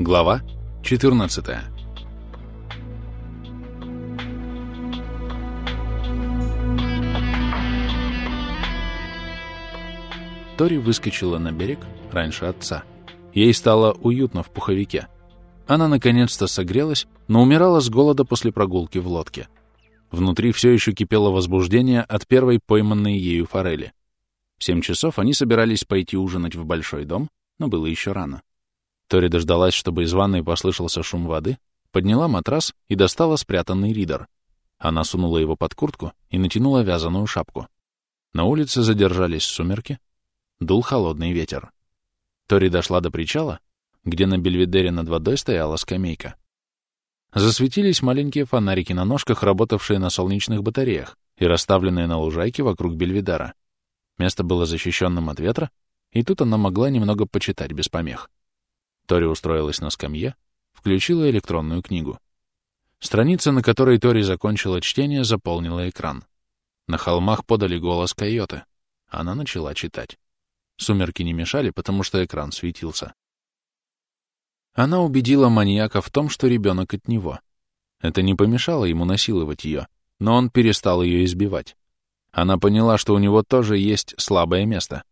Глава 14 Тори выскочила на берег раньше отца. Ей стало уютно в пуховике. Она наконец-то согрелась, но умирала с голода после прогулки в лодке. Внутри все еще кипело возбуждение от первой пойманной ею форели. В семь часов они собирались пойти ужинать в большой дом, но было еще рано. Тори дождалась, чтобы из ванной послышался шум воды, подняла матрас и достала спрятанный ридер. Она сунула его под куртку и натянула вязаную шапку. На улице задержались сумерки, дул холодный ветер. Тори дошла до причала, где на бельведере над водой стояла скамейка. Засветились маленькие фонарики на ножках, работавшие на солнечных батареях и расставленные на лужайке вокруг бельведера. Место было защищенным от ветра, и тут она могла немного почитать без помех. Тори устроилась на скамье, включила электронную книгу. Страница, на которой Тори закончила чтение, заполнила экран. На холмах подали голос койоты. Она начала читать. Сумерки не мешали, потому что экран светился. Она убедила маньяка в том, что ребенок от него. Это не помешало ему насиловать ее, но он перестал ее избивать. Она поняла, что у него тоже есть слабое место.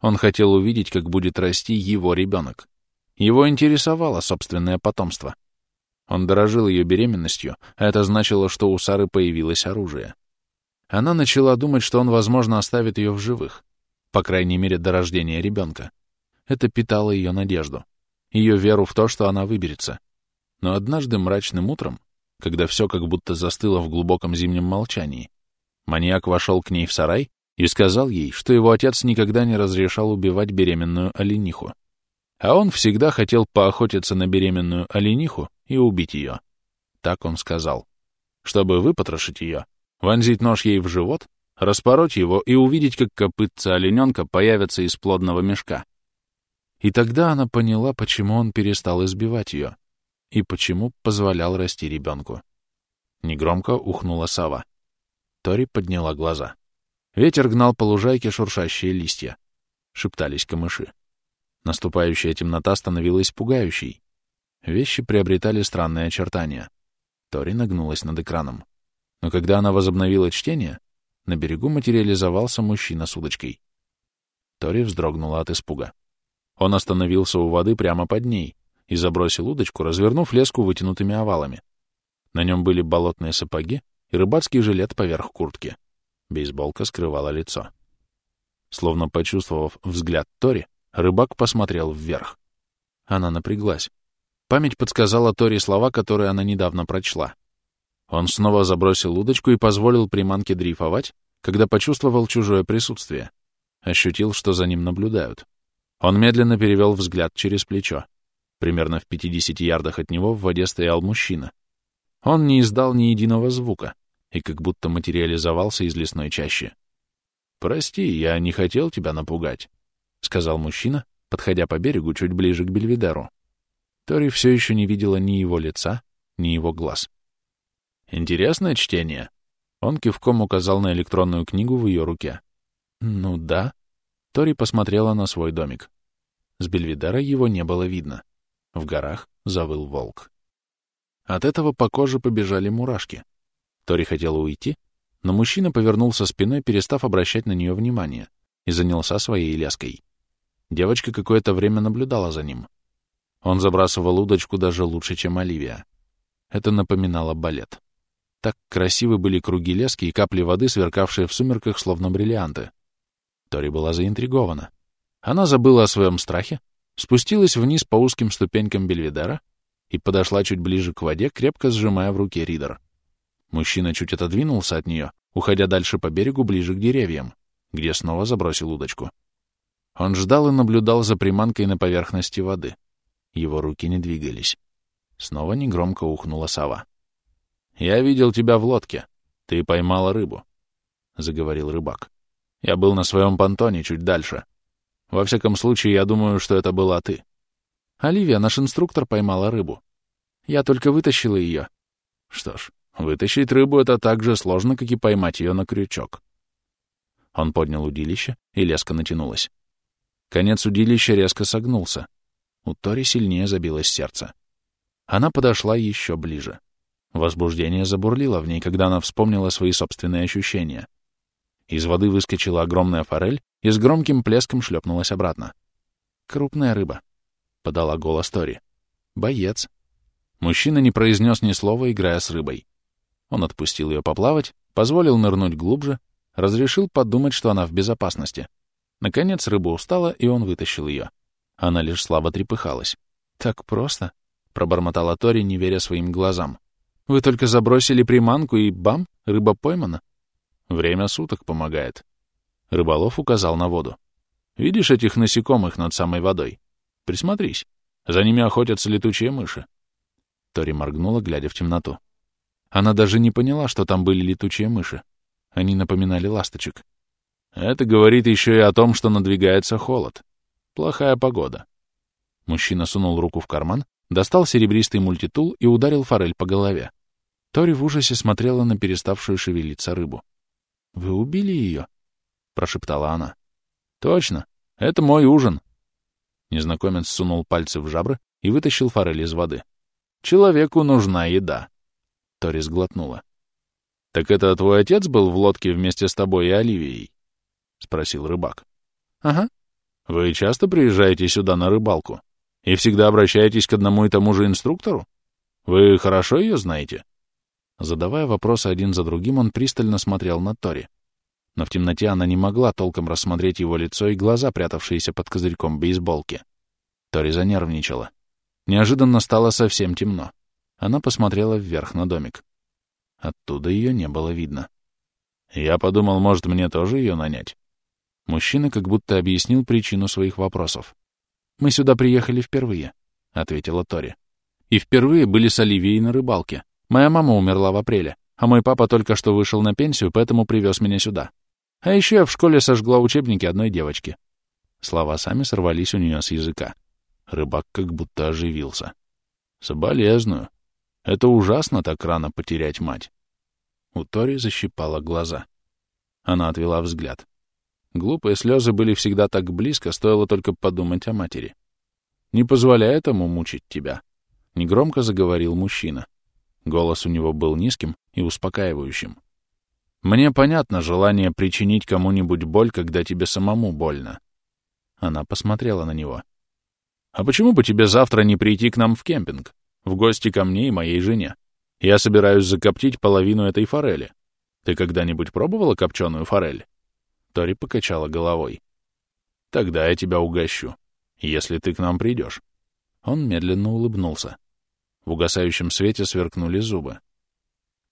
Он хотел увидеть, как будет расти его ребенок. Его интересовало собственное потомство. Он дорожил ее беременностью, а это значило, что у Сары появилось оружие. Она начала думать, что он, возможно, оставит ее в живых, по крайней мере, до рождения ребенка. Это питало ее надежду, ее веру в то, что она выберется. Но однажды мрачным утром, когда все как будто застыло в глубоком зимнем молчании, маньяк вошел к ней в сарай и сказал ей, что его отец никогда не разрешал убивать беременную олениху. А он всегда хотел поохотиться на беременную олениху и убить ее. Так он сказал. Чтобы выпотрошить ее, вонзить нож ей в живот, распороть его и увидеть, как копытца олененка появятся из плодного мешка. И тогда она поняла, почему он перестал избивать ее и почему позволял расти ребенку. Негромко ухнула сова. Тори подняла глаза. Ветер гнал по лужайке шуршащие листья. Шептались камыши. Наступающая темнота становилась пугающей. Вещи приобретали странные очертания. Тори нагнулась над экраном. Но когда она возобновила чтение, на берегу материализовался мужчина с удочкой. Тори вздрогнула от испуга. Он остановился у воды прямо под ней и забросил удочку, развернув леску вытянутыми овалами. На нем были болотные сапоги и рыбацкий жилет поверх куртки. Бейсболка скрывала лицо. Словно почувствовав взгляд Тори, Рыбак посмотрел вверх. Она напряглась. Память подсказала Тори слова, которые она недавно прочла. Он снова забросил удочку и позволил приманке дрейфовать, когда почувствовал чужое присутствие. Ощутил, что за ним наблюдают. Он медленно перевел взгляд через плечо. Примерно в 50 ярдах от него в воде стоял мужчина. Он не издал ни единого звука и как будто материализовался из лесной чащи. «Прости, я не хотел тебя напугать», — сказал мужчина, подходя по берегу чуть ближе к Бельведеру. Тори все еще не видела ни его лица, ни его глаз. «Интересное чтение?» Он кивком указал на электронную книгу в ее руке. «Ну да». Тори посмотрела на свой домик. С Бельведера его не было видно. В горах завыл волк. От этого по коже побежали мурашки. Тори хотела уйти, но мужчина повернулся спиной, перестав обращать на нее внимание, и занялся своей леской. Девочка какое-то время наблюдала за ним. Он забрасывал удочку даже лучше, чем Оливия. Это напоминало балет. Так красивы были круги лески и капли воды, сверкавшие в сумерках, словно бриллианты. Тори была заинтригована. Она забыла о своем страхе, спустилась вниз по узким ступенькам бельведера и подошла чуть ближе к воде, крепко сжимая в руке ридер. Мужчина чуть отодвинулся от нее, уходя дальше по берегу ближе к деревьям, где снова забросил удочку. Он ждал и наблюдал за приманкой на поверхности воды. Его руки не двигались. Снова негромко ухнула сова. «Я видел тебя в лодке. Ты поймала рыбу», — заговорил рыбак. «Я был на своем понтоне чуть дальше. Во всяком случае, я думаю, что это была ты». «Оливия, наш инструктор, поймала рыбу. Я только вытащила ее». «Что ж, вытащить рыбу — это так же сложно, как и поймать ее на крючок». Он поднял удилище, и леска натянулась. Конец удилища резко согнулся. У Тори сильнее забилось сердце. Она подошла еще ближе. Возбуждение забурлило в ней, когда она вспомнила свои собственные ощущения. Из воды выскочила огромная форель и с громким плеском шлепнулась обратно. «Крупная рыба», — подала голос Тори. «Боец». Мужчина не произнес ни слова, играя с рыбой. Он отпустил ее поплавать, позволил нырнуть глубже, разрешил подумать, что она в безопасности. Наконец рыба устала, и он вытащил ее. Она лишь слабо трепыхалась. «Так просто?» — пробормотала Тори, не веря своим глазам. «Вы только забросили приманку, и бам, рыба поймана?» «Время суток помогает». Рыболов указал на воду. «Видишь этих насекомых над самой водой? Присмотрись. За ними охотятся летучие мыши». Тори моргнула, глядя в темноту. Она даже не поняла, что там были летучие мыши. Они напоминали ласточек. Это говорит еще и о том, что надвигается холод. Плохая погода. Мужчина сунул руку в карман, достал серебристый мультитул и ударил форель по голове. Тори в ужасе смотрела на переставшую шевелиться рыбу. «Вы убили ее?» — прошептала она. «Точно. Это мой ужин». Незнакомец сунул пальцы в жабры и вытащил форель из воды. «Человеку нужна еда». Тори сглотнула. «Так это твой отец был в лодке вместе с тобой и Оливией?» — спросил рыбак. «Ага», вы часто приезжаете сюда на рыбалку? И всегда обращаетесь к одному и тому же инструктору? Вы хорошо ее знаете?» Задавая вопросы один за другим, он пристально смотрел на Тори. Но в темноте она не могла толком рассмотреть его лицо и глаза, прятавшиеся под козырьком бейсболки. Тори занервничала. Неожиданно стало совсем темно. Она посмотрела вверх на домик. Оттуда ее не было видно. Я подумал, может, мне тоже ее нанять. Мужчина как будто объяснил причину своих вопросов. «Мы сюда приехали впервые», — ответила Тори. «И впервые были с Оливией на рыбалке. Моя мама умерла в апреле, а мой папа только что вышел на пенсию, поэтому привез меня сюда. А еще я в школе сожгла учебники одной девочки». Слова сами сорвались у нее с языка. Рыбак как будто оживился. «Соболезную. Это ужасно так рано потерять мать». У Тори защипала глаза. Она отвела взгляд. Глупые слезы были всегда так близко, стоило только подумать о матери. «Не позволяй этому мучить тебя», — негромко заговорил мужчина. Голос у него был низким и успокаивающим. «Мне понятно желание причинить кому-нибудь боль, когда тебе самому больно». Она посмотрела на него. «А почему бы тебе завтра не прийти к нам в кемпинг? В гости ко мне и моей жене? Я собираюсь закоптить половину этой форели. Ты когда-нибудь пробовала копченую форель?» Тори покачала головой. «Тогда я тебя угощу, если ты к нам придешь». Он медленно улыбнулся. В угасающем свете сверкнули зубы.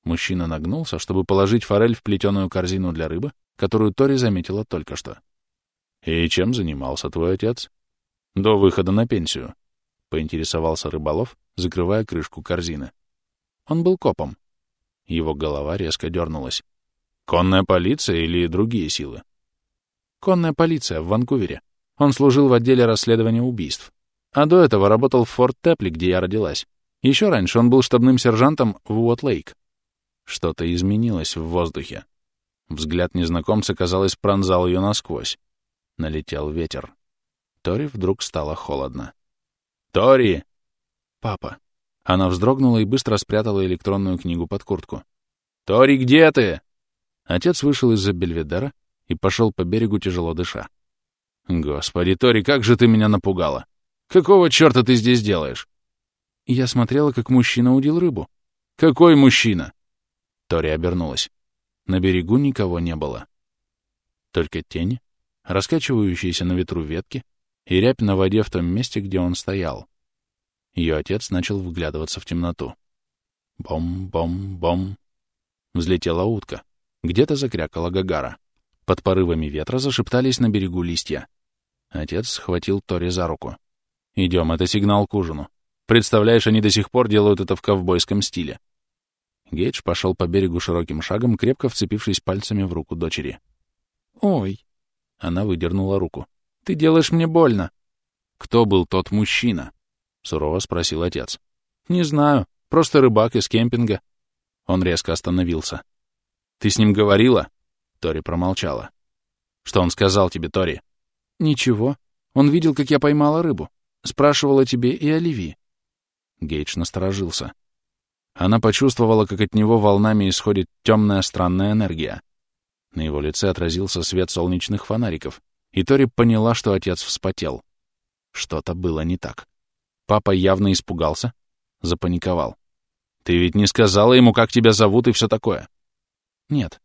Мужчина нагнулся, чтобы положить форель в плетеную корзину для рыбы, которую Тори заметила только что. «И чем занимался твой отец?» «До выхода на пенсию», — поинтересовался рыболов, закрывая крышку корзины. Он был копом. Его голова резко дернулась. «Конная полиция или другие силы?» Конная полиция в Ванкувере. Он служил в отделе расследования убийств. А до этого работал в Форт Тепли, где я родилась. Еще раньше он был штабным сержантом в Уот-Лейк. Что-то изменилось в воздухе. Взгляд незнакомца, казалось, пронзал ее насквозь. Налетел ветер. Тори вдруг стало холодно. «Тори!» «Папа». Она вздрогнула и быстро спрятала электронную книгу под куртку. «Тори, где ты?» Отец вышел из-за Бельведера и пошел по берегу, тяжело дыша. «Господи, Тори, как же ты меня напугала! Какого черта ты здесь делаешь?» Я смотрела, как мужчина удил рыбу. «Какой мужчина?» Тори обернулась. На берегу никого не было. Только тени, раскачивающиеся на ветру ветки и рябь на воде в том месте, где он стоял. Ее отец начал вглядываться в темноту. Бом-бом-бом. Взлетела утка. Где-то закрякала Гагара. Под порывами ветра зашептались на берегу листья. Отец схватил Тори за руку. «Идем, это сигнал к ужину. Представляешь, они до сих пор делают это в ковбойском стиле». Гейдж пошел по берегу широким шагом, крепко вцепившись пальцами в руку дочери. «Ой!» Она выдернула руку. «Ты делаешь мне больно!» «Кто был тот мужчина?» — сурово спросил отец. «Не знаю. Просто рыбак из кемпинга». Он резко остановился. «Ты с ним говорила?» Тори промолчала. «Что он сказал тебе, Тори?» «Ничего. Он видел, как я поймала рыбу. Спрашивала тебе и Оливии. Гейдж насторожился. Она почувствовала, как от него волнами исходит темная странная энергия. На его лице отразился свет солнечных фонариков, и Тори поняла, что отец вспотел. Что-то было не так. Папа явно испугался, запаниковал. «Ты ведь не сказала ему, как тебя зовут и все такое?» «Нет».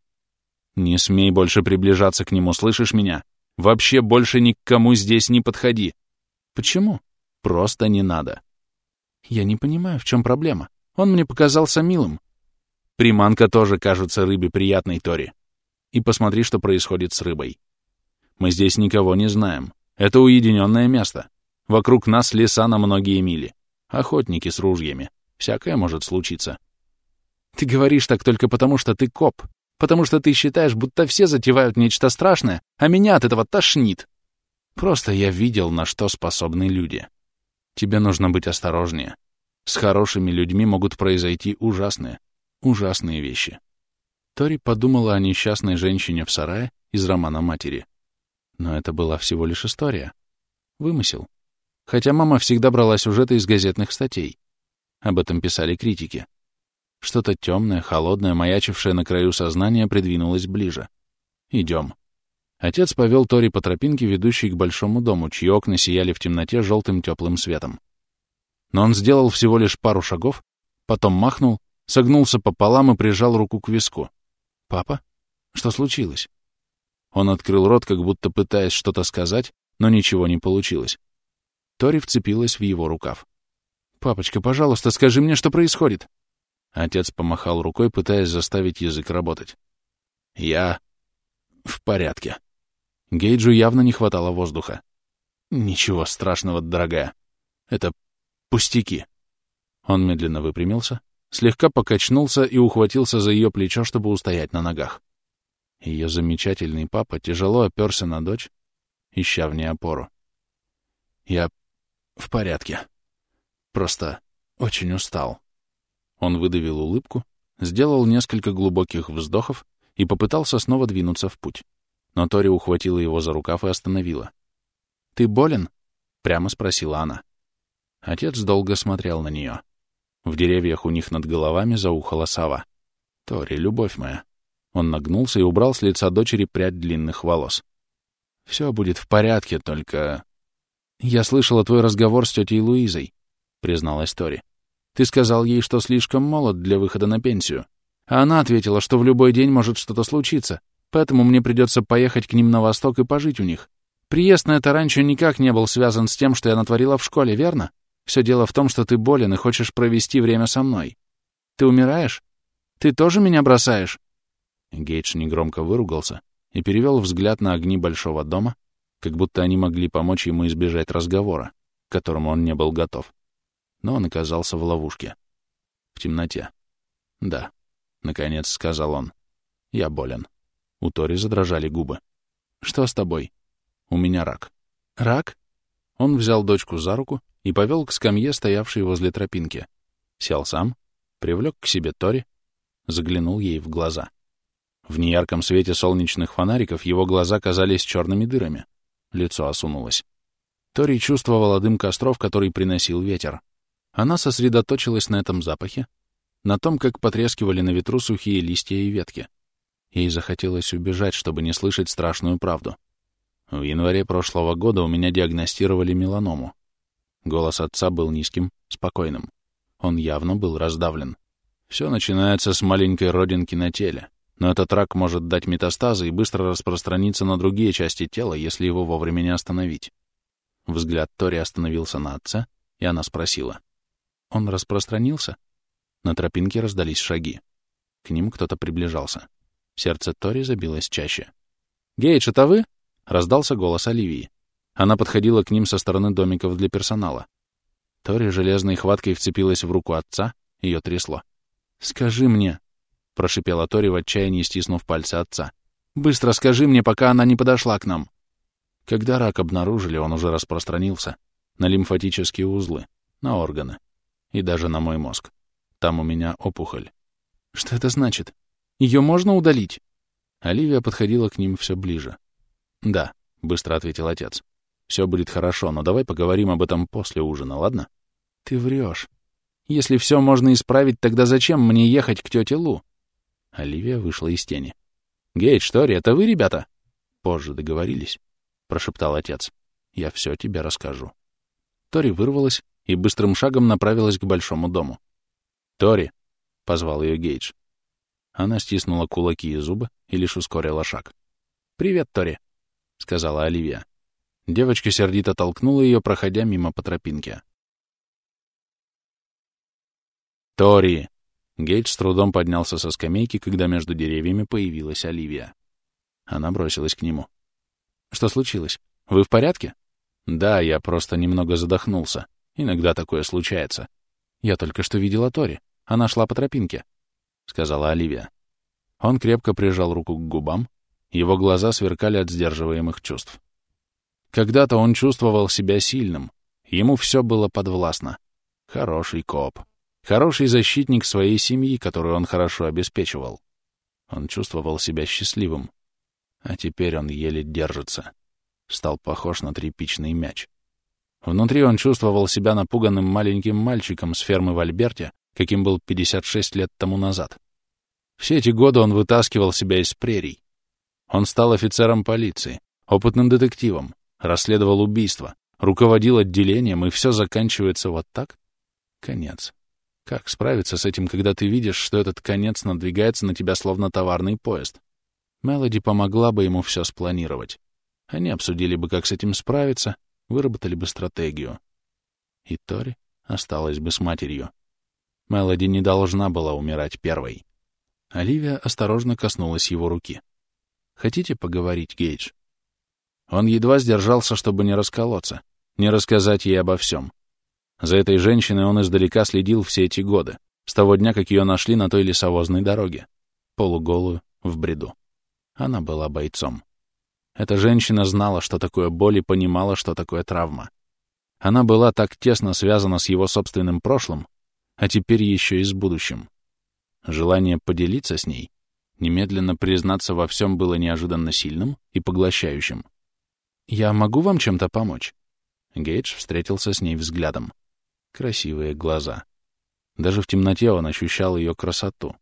«Не смей больше приближаться к нему, слышишь меня? Вообще больше ни к кому здесь не подходи». «Почему?» «Просто не надо». «Я не понимаю, в чем проблема. Он мне показался милым». «Приманка тоже кажется рыбе приятной, Тори. И посмотри, что происходит с рыбой. Мы здесь никого не знаем. Это уединенное место. Вокруг нас леса на многие мили. Охотники с ружьями. Всякое может случиться. Ты говоришь так только потому, что ты коп. Потому что ты считаешь, будто все затевают нечто страшное, а меня от этого тошнит. Просто я видел, на что способны люди. Тебе нужно быть осторожнее. С хорошими людьми могут произойти ужасные, ужасные вещи. Тори подумала о несчастной женщине в сарае из романа матери. Но это была всего лишь история. Вымысел. Хотя мама всегда брала сюжеты из газетных статей. Об этом писали критики. Что-то темное, холодное, маячившее на краю сознания, придвинулось ближе. Идем. Отец повел Тори по тропинке, ведущей к большому дому, чьи окна сияли в темноте желтым теплым светом. Но он сделал всего лишь пару шагов, потом махнул, согнулся пополам и прижал руку к виску. «Папа? Что случилось?» Он открыл рот, как будто пытаясь что-то сказать, но ничего не получилось. Тори вцепилась в его рукав. «Папочка, пожалуйста, скажи мне, что происходит!» Отец помахал рукой, пытаясь заставить язык работать. «Я... в порядке». Гейджу явно не хватало воздуха. «Ничего страшного, дорогая. Это пустяки». Он медленно выпрямился, слегка покачнулся и ухватился за ее плечо, чтобы устоять на ногах. Ее замечательный папа тяжело оперся на дочь, ища в ней опору. «Я в порядке. Просто очень устал». Он выдавил улыбку, сделал несколько глубоких вздохов и попытался снова двинуться в путь. Но Тори ухватила его за рукав и остановила. «Ты болен?» — прямо спросила она. Отец долго смотрел на нее. В деревьях у них над головами заухала сова. «Тори, любовь моя, он нагнулся и убрал с лица дочери прядь длинных волос. «Все будет в порядке, только...» «Я слышала твой разговор с тетей Луизой», — призналась Тори. «Ты сказал ей, что слишком молод для выхода на пенсию. А она ответила, что в любой день может что-то случиться, поэтому мне придется поехать к ним на восток и пожить у них. Приезд на это раньше никак не был связан с тем, что я натворила в школе, верно? Все дело в том, что ты болен и хочешь провести время со мной. Ты умираешь? Ты тоже меня бросаешь?» Гейдж негромко выругался и перевел взгляд на огни большого дома, как будто они могли помочь ему избежать разговора, к которому он не был готов. Но он оказался в ловушке. В темноте. «Да», — наконец сказал он. «Я болен». У Тори задрожали губы. «Что с тобой?» «У меня рак». «Рак?» Он взял дочку за руку и повел к скамье, стоявшей возле тропинки. Сел сам, привлек к себе Тори, заглянул ей в глаза. В неярком свете солнечных фонариков его глаза казались черными дырами. Лицо осунулось. Тори чувствовала дым костров, который приносил ветер. Она сосредоточилась на этом запахе, на том, как потрескивали на ветру сухие листья и ветки. Ей захотелось убежать, чтобы не слышать страшную правду. В январе прошлого года у меня диагностировали меланому. Голос отца был низким, спокойным. Он явно был раздавлен. Все начинается с маленькой родинки на теле. Но этот рак может дать метастазы и быстро распространиться на другие части тела, если его вовремя не остановить. Взгляд Тори остановился на отце, и она спросила. «Он распространился?» На тропинке раздались шаги. К ним кто-то приближался. Сердце Тори забилось чаще. «Гейдж, это вы?» — раздался голос Оливии. Она подходила к ним со стороны домиков для персонала. Тори железной хваткой вцепилась в руку отца, ее трясло. «Скажи мне», прошипела Тори в отчаянии, стиснув пальцы отца. «Быстро скажи мне, пока она не подошла к нам». Когда рак обнаружили, он уже распространился на лимфатические узлы, на органы и даже на мой мозг. Там у меня опухоль. Что это значит? Ее можно удалить? Оливия подходила к ним все ближе. «Да», — быстро ответил отец. Все будет хорошо, но давай поговорим об этом после ужина, ладно? Ты врешь. Если все можно исправить, тогда зачем мне ехать к тете Лу? Оливия вышла из тени. «Гейдж, Тори, это вы, ребята?» «Позже договорились», — прошептал отец. «Я все тебе расскажу». Тори вырвалась и быстрым шагом направилась к большому дому. «Тори!» — позвал ее Гейдж. Она стиснула кулаки и зубы и лишь ускорила шаг. «Привет, Тори», — сказала Оливия. Девочка сердито толкнула ее, проходя мимо по тропинке. «Тори!» Гейдж с трудом поднялся со скамейки, когда между деревьями появилась Оливия. Она бросилась к нему. «Что случилось? Вы в порядке?» «Да, я просто немного задохнулся. Иногда такое случается. Я только что видела Тори. Она шла по тропинке», — сказала Оливия. Он крепко прижал руку к губам, его глаза сверкали от сдерживаемых чувств. Когда-то он чувствовал себя сильным, ему все было подвластно. Хороший коп. Хороший защитник своей семьи, которую он хорошо обеспечивал. Он чувствовал себя счастливым. А теперь он еле держится. Стал похож на тряпичный мяч. Внутри он чувствовал себя напуганным маленьким мальчиком с фермы в Альберте, каким был 56 лет тому назад. Все эти годы он вытаскивал себя из прерий. Он стал офицером полиции, опытным детективом, расследовал убийства, руководил отделением, и все заканчивается вот так? Конец. Как справиться с этим, когда ты видишь, что этот конец надвигается на тебя словно товарный поезд? Мелоди помогла бы ему все спланировать. Они обсудили бы, как с этим справиться, выработали бы стратегию. И Тори осталась бы с матерью. Мелоди не должна была умирать первой. Оливия осторожно коснулась его руки. «Хотите поговорить, Гейдж?» Он едва сдержался, чтобы не расколоться, не рассказать ей обо всем. За этой женщиной он издалека следил все эти годы, с того дня, как ее нашли на той лесовозной дороге, полуголую, в бреду. Она была бойцом. Эта женщина знала, что такое боль и понимала, что такое травма. Она была так тесно связана с его собственным прошлым, а теперь еще и с будущим. Желание поделиться с ней, немедленно признаться во всем было неожиданно сильным и поглощающим. «Я могу вам чем-то помочь?» Гейдж встретился с ней взглядом красивые глаза. Даже в темноте он ощущал ее красоту,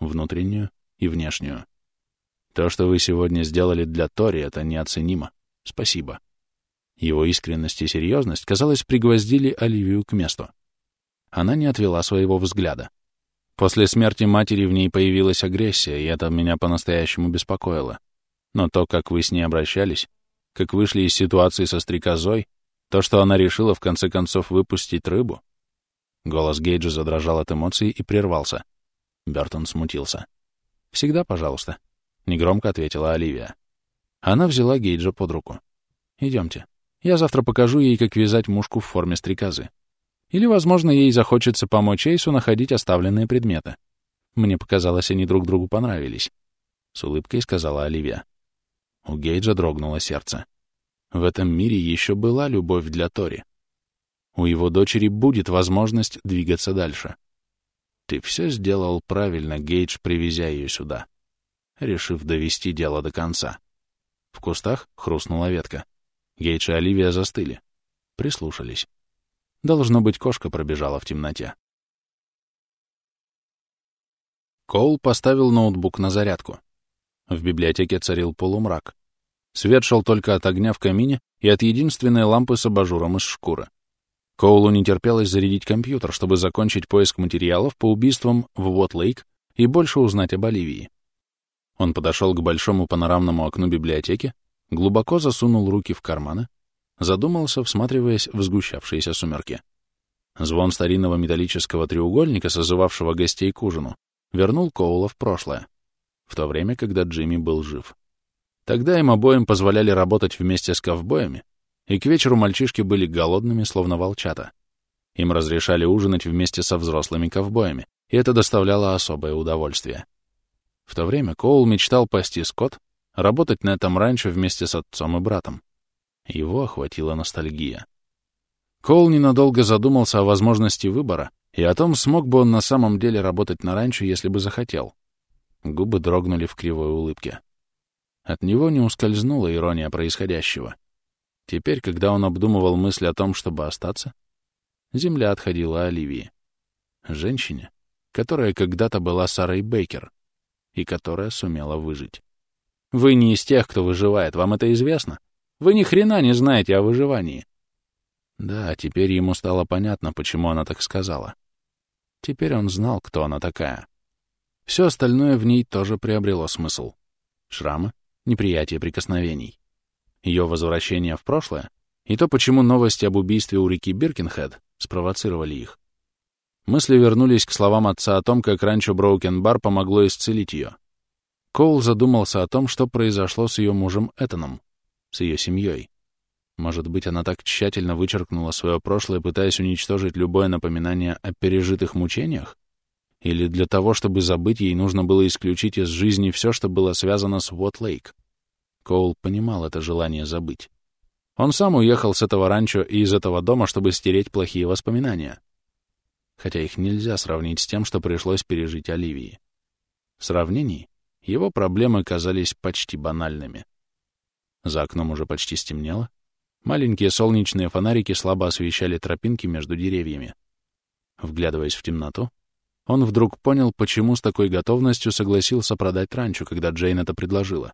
внутреннюю и внешнюю. То, что вы сегодня сделали для Тори, это неоценимо. Спасибо. Его искренность и серьезность, казалось, пригвоздили Оливию к месту. Она не отвела своего взгляда. После смерти матери в ней появилась агрессия, и это меня по-настоящему беспокоило. Но то, как вы с ней обращались, как вышли из ситуации со стрекозой, то, что она решила в конце концов выпустить рыбу? Голос Гейджа задрожал от эмоций и прервался. Бертон смутился. «Всегда, пожалуйста», — негромко ответила Оливия. Она взяла Гейджа под руку. «Идемте. Я завтра покажу ей, как вязать мушку в форме стрекозы. Или, возможно, ей захочется помочь Эйсу находить оставленные предметы. Мне показалось, они друг другу понравились», — с улыбкой сказала Оливия. У Гейджа дрогнуло сердце. В этом мире еще была любовь для Тори. У его дочери будет возможность двигаться дальше. Ты все сделал правильно, Гейдж, привезя ее сюда, решив довести дело до конца. В кустах хрустнула ветка. Гейдж и Оливия застыли. Прислушались. Должно быть, кошка пробежала в темноте. Коул поставил ноутбук на зарядку. В библиотеке царил полумрак. Свет шел только от огня в камине и от единственной лампы с абажуром из шкуры. Коулу не терпелось зарядить компьютер, чтобы закончить поиск материалов по убийствам в Уот-Лейк и больше узнать об Оливии. Он подошел к большому панорамному окну библиотеки, глубоко засунул руки в карманы, задумался, всматриваясь в сгущавшиеся сумерки. Звон старинного металлического треугольника, созывавшего гостей к ужину, вернул Коула в прошлое, в то время, когда Джимми был жив. Тогда им обоим позволяли работать вместе с ковбоями, и к вечеру мальчишки были голодными, словно волчата. Им разрешали ужинать вместе со взрослыми ковбоями, и это доставляло особое удовольствие. В то время Коул мечтал пасти скот, работать на этом раньше вместе с отцом и братом. Его охватила ностальгия. Коул ненадолго задумался о возможности выбора и о том, смог бы он на самом деле работать на ранчо, если бы захотел. Губы дрогнули в кривой улыбке. От него не ускользнула ирония происходящего. Теперь, когда он обдумывал мысль о том, чтобы остаться, земля отходила Оливии. Женщине, которая когда-то была Сарой Бейкер и которая сумела выжить. Вы не из тех, кто выживает, вам это известно? Вы ни хрена не знаете о выживании. Да, теперь ему стало понятно, почему она так сказала. Теперь он знал, кто она такая. Все остальное в ней тоже приобрело смысл. Шрамы, неприятие прикосновений. Ее возвращение в прошлое и то, почему новости об убийстве у реки Биркинхед спровоцировали их. Мысли вернулись к словам отца о том, как раньше Броукен Бар помогло исцелить ее. Коул задумался о том, что произошло с ее мужем Этаном, с ее семьей. Может быть, она так тщательно вычеркнула свое прошлое, пытаясь уничтожить любое напоминание о пережитых мучениях? Или для того, чтобы забыть, ей нужно было исключить из жизни все, что было связано с Уот-Лейк? Коул понимал это желание забыть. Он сам уехал с этого ранчо и из этого дома, чтобы стереть плохие воспоминания. Хотя их нельзя сравнить с тем, что пришлось пережить Оливии. В сравнении его проблемы казались почти банальными. За окном уже почти стемнело, Маленькие солнечные фонарики слабо освещали тропинки между деревьями. Вглядываясь в темноту, он вдруг понял, почему с такой готовностью согласился продать ранчо, когда Джейн это предложила.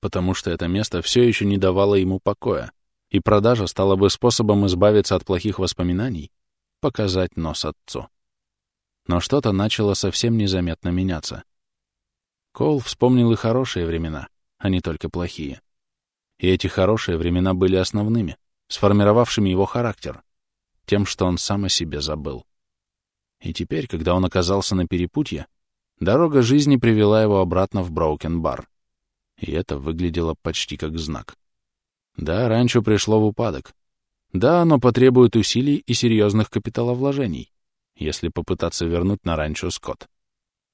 Потому что это место все еще не давало ему покоя, и продажа стала бы способом избавиться от плохих воспоминаний, показать нос отцу. Но что-то начало совсем незаметно меняться. Коул вспомнил и хорошие времена, а не только плохие. И эти хорошие времена были основными, сформировавшими его характер, тем, что он сам о себе забыл. И теперь, когда он оказался на перепутье, дорога жизни привела его обратно в Броукен-бар. И это выглядело почти как знак. Да, ранчо пришло в упадок. Да, оно потребует усилий и серьезных капиталовложений, если попытаться вернуть на ранчо скот.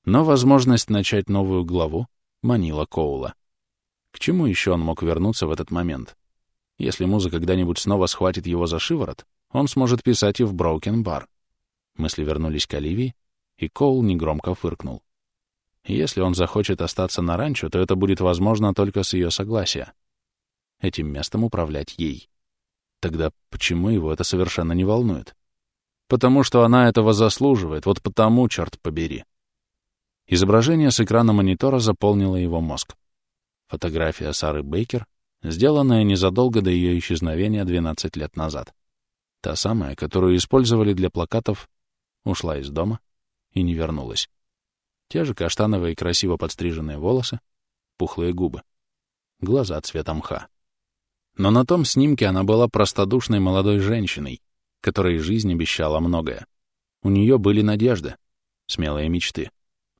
Но возможность начать новую главу манила Коула. К чему еще он мог вернуться в этот момент? Если муза когда-нибудь снова схватит его за шиворот, он сможет писать и в Броукен Бар. Мысли вернулись к Оливии, и Коул негромко фыркнул. Если он захочет остаться на ранчо, то это будет возможно только с ее согласия. Этим местом управлять ей. Тогда почему его это совершенно не волнует? Потому что она этого заслуживает, вот потому, черт побери. Изображение с экрана монитора заполнило его мозг. Фотография Сары Бейкер, сделанная незадолго до ее исчезновения 12 лет назад. Та самая, которую использовали для плакатов, ушла из дома и не вернулась. Те же каштановые красиво подстриженные волосы, пухлые губы, глаза цвета мха. Но на том снимке она была простодушной молодой женщиной, которой жизнь обещала многое. У нее были надежды, смелые мечты.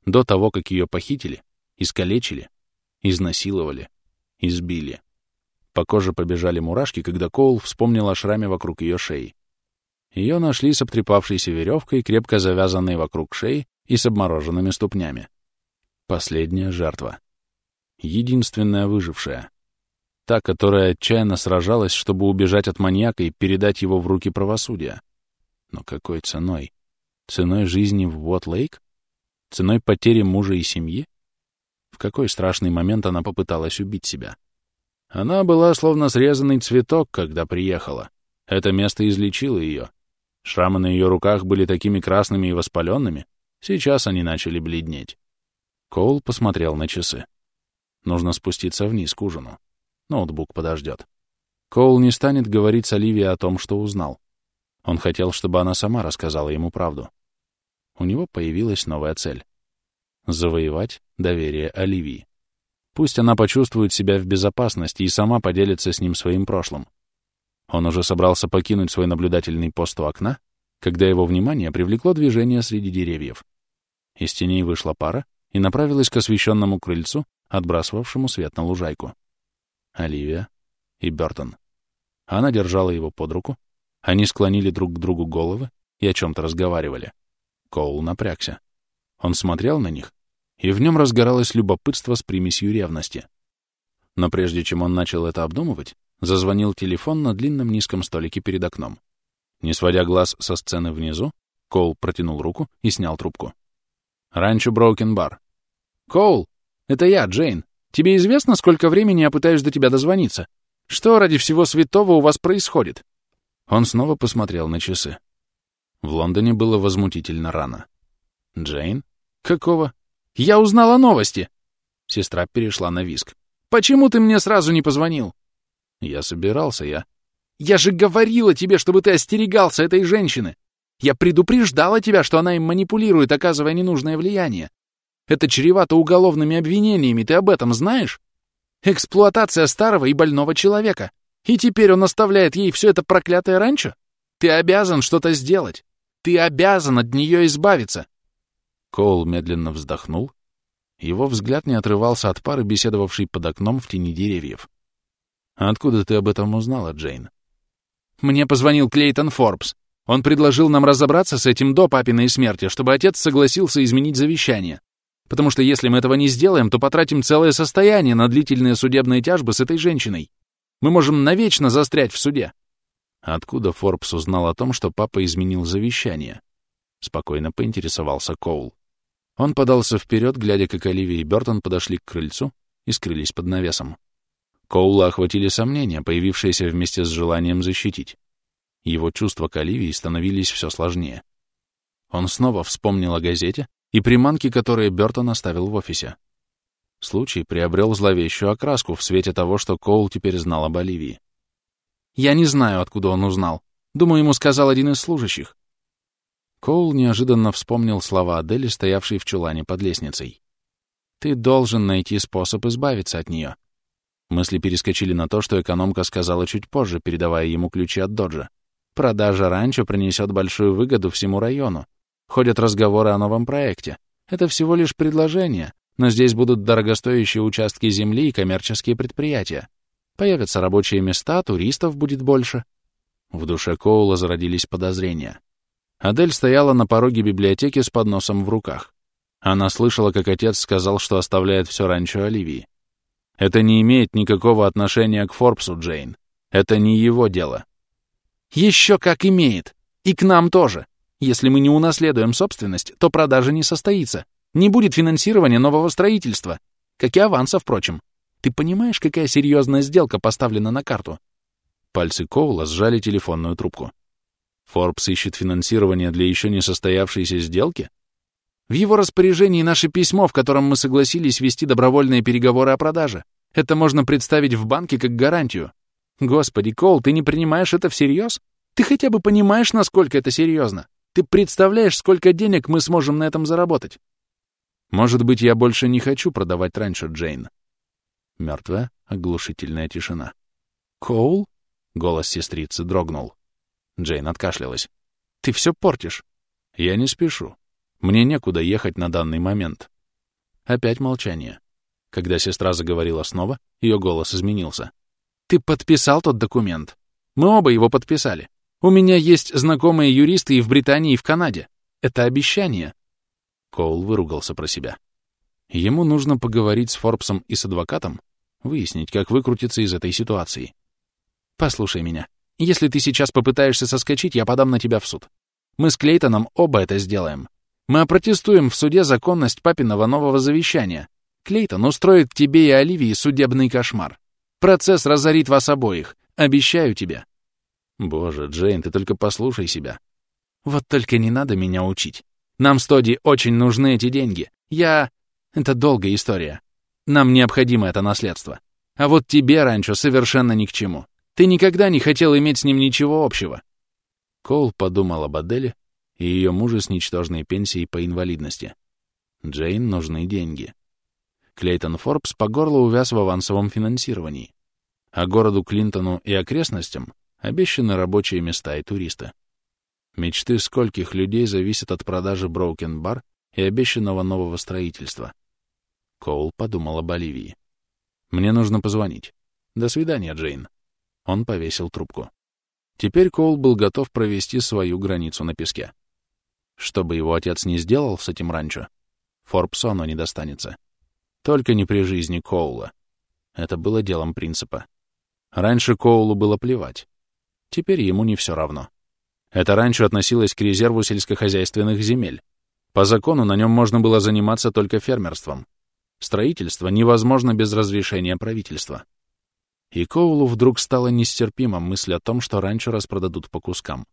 До того, как ее похитили, искалечили Изнасиловали. Избили. По коже побежали мурашки, когда Коул вспомнил о шраме вокруг ее шеи. Ее нашли с обтрепавшейся веревкой, крепко завязанной вокруг шеи и с обмороженными ступнями. Последняя жертва. Единственная выжившая. Та, которая отчаянно сражалась, чтобы убежать от маньяка и передать его в руки правосудия. Но какой ценой? Ценой жизни в Уот-Лейк? Ценой потери мужа и семьи? В какой страшный момент она попыталась убить себя? Она была словно срезанный цветок, когда приехала. Это место излечило ее. Шрамы на ее руках были такими красными и воспаленными. Сейчас они начали бледнеть. Коул посмотрел на часы. Нужно спуститься вниз к ужину. Ноутбук подождет. Коул не станет говорить с Оливией о том, что узнал. Он хотел, чтобы она сама рассказала ему правду. У него появилась новая цель завоевать доверие Оливии. Пусть она почувствует себя в безопасности и сама поделится с ним своим прошлым. Он уже собрался покинуть свой наблюдательный пост у окна, когда его внимание привлекло движение среди деревьев. Из теней вышла пара и направилась к освещенному крыльцу, отбрасывавшему свет на лужайку. Оливия и Бертон. Она держала его под руку, они склонили друг к другу головы и о чем-то разговаривали. Коул напрягся. Он смотрел на них, и в нем разгоралось любопытство с примесью ревности. Но прежде чем он начал это обдумывать, зазвонил телефон на длинном низком столике перед окном. Не сводя глаз со сцены внизу, Коул протянул руку и снял трубку. «Ранчо Броукен Бар». «Коул, это я, Джейн. Тебе известно, сколько времени я пытаюсь до тебя дозвониться? Что ради всего святого у вас происходит?» Он снова посмотрел на часы. В Лондоне было возмутительно рано. «Джейн? Какого? Я узнала новости!» Сестра перешла на виск. «Почему ты мне сразу не позвонил?» «Я собирался, я...» «Я же говорила тебе, чтобы ты остерегался этой женщины! Я предупреждала тебя, что она им манипулирует, оказывая ненужное влияние. Это чревато уголовными обвинениями, ты об этом знаешь? Эксплуатация старого и больного человека. И теперь он оставляет ей все это проклятое ранчо? Ты обязан что-то сделать. Ты обязан от нее избавиться. Коул медленно вздохнул. Его взгляд не отрывался от пары, беседовавшей под окном в тени деревьев. «Откуда ты об этом узнала, Джейн?» «Мне позвонил Клейтон Форбс. Он предложил нам разобраться с этим до папиной смерти, чтобы отец согласился изменить завещание. Потому что если мы этого не сделаем, то потратим целое состояние на длительные судебные тяжбы с этой женщиной. Мы можем навечно застрять в суде. Откуда Форбс узнал о том, что папа изменил завещание? Спокойно поинтересовался Коул. Он подался вперед, глядя, как Оливия и Бертон подошли к крыльцу и скрылись под навесом. Коула охватили сомнения, появившиеся вместе с желанием защитить. Его чувства к Оливии становились все сложнее. Он снова вспомнил о газете и приманки, которые Бертон оставил в офисе. Случай приобрел зловещую окраску в свете того, что Коул теперь знал об Оливии. «Я не знаю, откуда он узнал. Думаю, ему сказал один из служащих». Коул неожиданно вспомнил слова Адели, стоявшей в чулане под лестницей. «Ты должен найти способ избавиться от нее». Мысли перескочили на то, что экономка сказала чуть позже, передавая ему ключи от доджа. «Продажа ранчо принесет большую выгоду всему району, Ходят разговоры о новом проекте. Это всего лишь предложение, но здесь будут дорогостоящие участки земли и коммерческие предприятия. Появятся рабочие места, туристов будет больше. В душе Коула зародились подозрения. Адель стояла на пороге библиотеки с подносом в руках. Она слышала, как отец сказал, что оставляет все раньше Оливии. Это не имеет никакого отношения к Форбсу, Джейн. Это не его дело. Еще как имеет. И к нам тоже. Если мы не унаследуем собственность, то продажа не состоится. Не будет финансирования нового строительства. Как и аванса, впрочем. Ты понимаешь, какая серьезная сделка поставлена на карту? Пальцы Коула сжали телефонную трубку. Форбс ищет финансирование для еще не состоявшейся сделки? В его распоряжении наше письмо, в котором мы согласились вести добровольные переговоры о продаже. Это можно представить в банке как гарантию. Господи, Коул, ты не принимаешь это всерьез? Ты хотя бы понимаешь, насколько это серьезно? Ты представляешь, сколько денег мы сможем на этом заработать? Может быть, я больше не хочу продавать раньше, Джейн. Мертвая, оглушительная тишина. Коул? Голос сестрицы дрогнул. Джейн откашлялась. Ты все портишь. Я не спешу. Мне некуда ехать на данный момент. Опять молчание. Когда сестра заговорила снова, ее голос изменился. Ты подписал тот документ. Мы оба его подписали. У меня есть знакомые юристы и в Британии, и в Канаде. Это обещание. Коул выругался про себя. Ему нужно поговорить с Форбсом и с адвокатом, выяснить, как выкрутиться из этой ситуации. Послушай меня. Если ты сейчас попытаешься соскочить, я подам на тебя в суд. Мы с Клейтоном оба это сделаем. Мы опротестуем в суде законность папиного нового завещания. Клейтон устроит тебе и Оливии судебный кошмар. Процесс разорит вас обоих. Обещаю тебе. Боже, Джейн, ты только послушай себя. Вот только не надо меня учить. Нам с Тоди очень нужны эти деньги. Я... Это долгая история. Нам необходимо это наследство. А вот тебе, Ранчо, совершенно ни к чему. Ты никогда не хотел иметь с ним ничего общего. Коул подумал об Аделе и ее муже с ничтожной пенсией по инвалидности. Джейн нужны деньги. Клейтон Форбс по горло увяз в авансовом финансировании. А городу Клинтону и окрестностям Обещаны рабочие места и туристы. Мечты скольких людей зависят от продажи Броукен Бар и обещанного нового строительства. Коул подумал о Боливии. «Мне нужно позвонить. До свидания, Джейн». Он повесил трубку. Теперь Коул был готов провести свою границу на песке. Что бы его отец не сделал с этим ранчо, Форбсу оно не достанется. Только не при жизни Коула. Это было делом принципа. Раньше Коулу было плевать. Теперь ему не все равно. Это раньше относилось к резерву сельскохозяйственных земель. По закону на нем можно было заниматься только фермерством. Строительство невозможно без разрешения правительства. И Коулу вдруг стала нестерпима мысль о том, что раньше распродадут по кускам.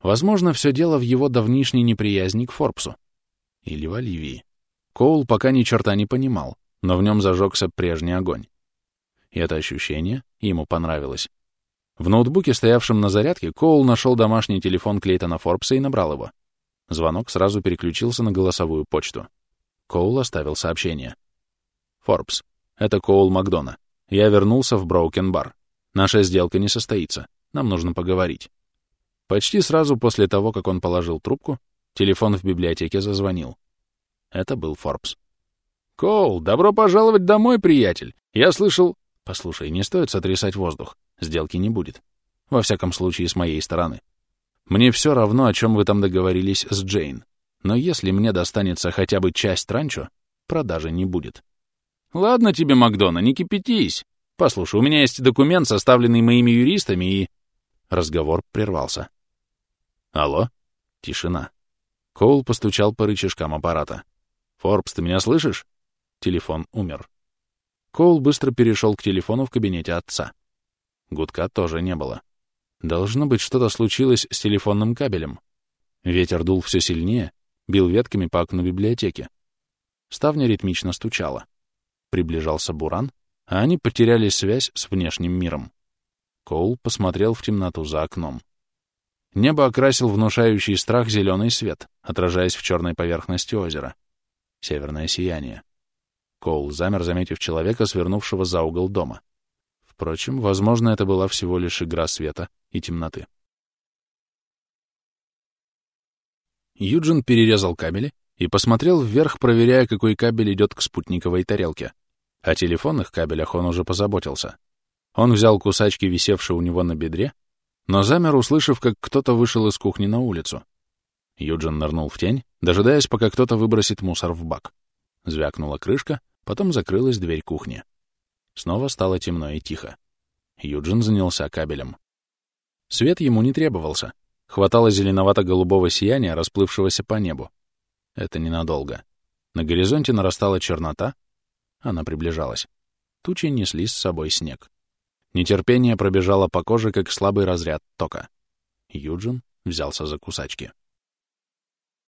Возможно, все дело в его давнишней неприязни к Форбсу. Или в Оливии. Коул пока ни черта не понимал, но в нем зажегся прежний огонь. И это ощущение ему понравилось. В ноутбуке, стоявшем на зарядке, Коул нашел домашний телефон Клейтона Форбса и набрал его. Звонок сразу переключился на голосовую почту. Коул оставил сообщение. «Форбс, это Коул Макдона. Я вернулся в Броукен-бар. Наша сделка не состоится. Нам нужно поговорить». Почти сразу после того, как он положил трубку, телефон в библиотеке зазвонил. Это был Форбс. «Коул, добро пожаловать домой, приятель! Я слышал...» «Послушай, не стоит сотрясать воздух. Сделки не будет. Во всяком случае, с моей стороны. Мне все равно, о чем вы там договорились с Джейн. Но если мне достанется хотя бы часть ранчо, продажи не будет. Ладно тебе, Макдона, не кипятись. Послушай, у меня есть документ, составленный моими юристами, и... Разговор прервался. Алло? Тишина. Коул постучал по рычажкам аппарата. «Форбс, ты меня слышишь?» Телефон умер. Коул быстро перешел к телефону в кабинете отца. Гудка тоже не было. Должно быть, что-то случилось с телефонным кабелем. Ветер дул все сильнее, бил ветками по окну библиотеки. Ставня ритмично стучала. Приближался буран, а они потеряли связь с внешним миром. Коул посмотрел в темноту за окном. Небо окрасил внушающий страх зеленый свет, отражаясь в черной поверхности озера. Северное сияние. Коул замер, заметив человека, свернувшего за угол дома. Впрочем, возможно, это была всего лишь игра света и темноты. Юджин перерезал кабели и посмотрел вверх, проверяя, какой кабель идет к спутниковой тарелке. О телефонных кабелях он уже позаботился. Он взял кусачки, висевшие у него на бедре, но замер, услышав, как кто-то вышел из кухни на улицу. Юджин нырнул в тень, дожидаясь, пока кто-то выбросит мусор в бак. Звякнула крышка, потом закрылась дверь кухни. Снова стало темно и тихо. Юджин занялся кабелем. Свет ему не требовался. Хватало зеленовато-голубого сияния, расплывшегося по небу. Это ненадолго. На горизонте нарастала чернота. Она приближалась. Тучи несли с собой снег. Нетерпение пробежало по коже, как слабый разряд тока. Юджин взялся за кусачки.